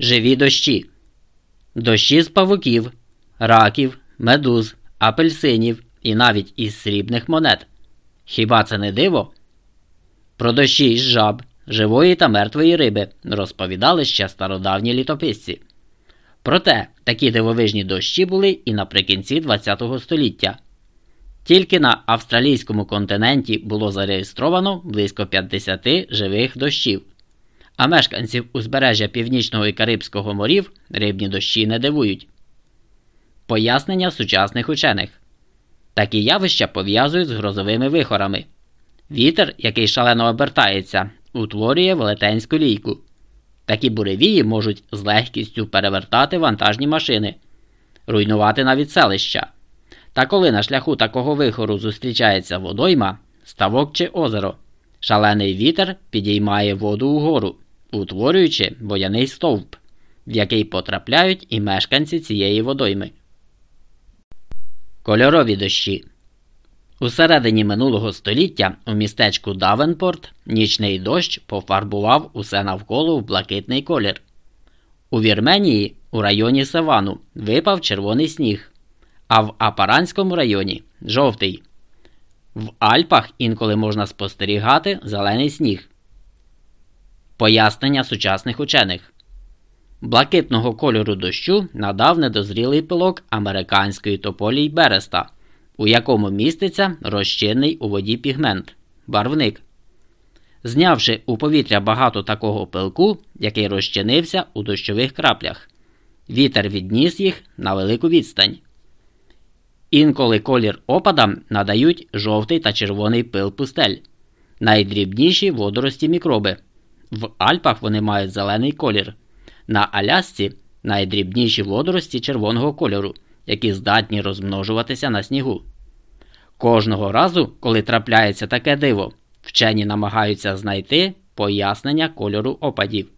Живі дощі. Дощі з павуків, раків, медуз, апельсинів і навіть із срібних монет. Хіба це не диво? Про дощі із жаб, живої та мертвої риби розповідали ще стародавні літописці. Проте такі дивовижні дощі були і наприкінці ХХ століття. Тільки на австралійському континенті було зареєстровано близько 50 живих дощів, а мешканців узбережжя Північного і Карибського морів рибні дощі не дивують. Пояснення сучасних учених такі явища пов'язують з грозовими вихорами. Вітер, який шалено обертається, утворює велетенську лійку. Такі буревії можуть з легкістю перевертати вантажні машини, руйнувати навіть селища. Та коли на шляху такого вихору зустрічається водойма, ставок чи озеро, шалений вітер підіймає воду угору, утворюючи водяний стовп, в який потрапляють і мешканці цієї водойми. Кольорові дощі у середині минулого століття у містечку Давенпорт нічний дощ пофарбував усе навколо в блакитний колір. У Вірменії у районі Савану випав червоний сніг, а в Апаранському районі жовтий. В Альпах інколи можна спостерігати зелений сніг. Пояснення сучасних учених блакитного кольору дощу надав недозрілий пилок американської тополі Береста у якому міститься розчинний у воді пігмент барвник. Знявши у повітря багато такого пилку, який розчинився у дощових краплях, вітер відніс їх на велику відстань. Інколи колір опадам надають жовтий та червоний пил пустель, найдрібніші водорості мікроби. В Альпах вони мають зелений колір, на Алясці найдрібніші водорості червоного кольору які здатні розмножуватися на снігу. Кожного разу, коли трапляється таке диво, вчені намагаються знайти пояснення кольору опадів.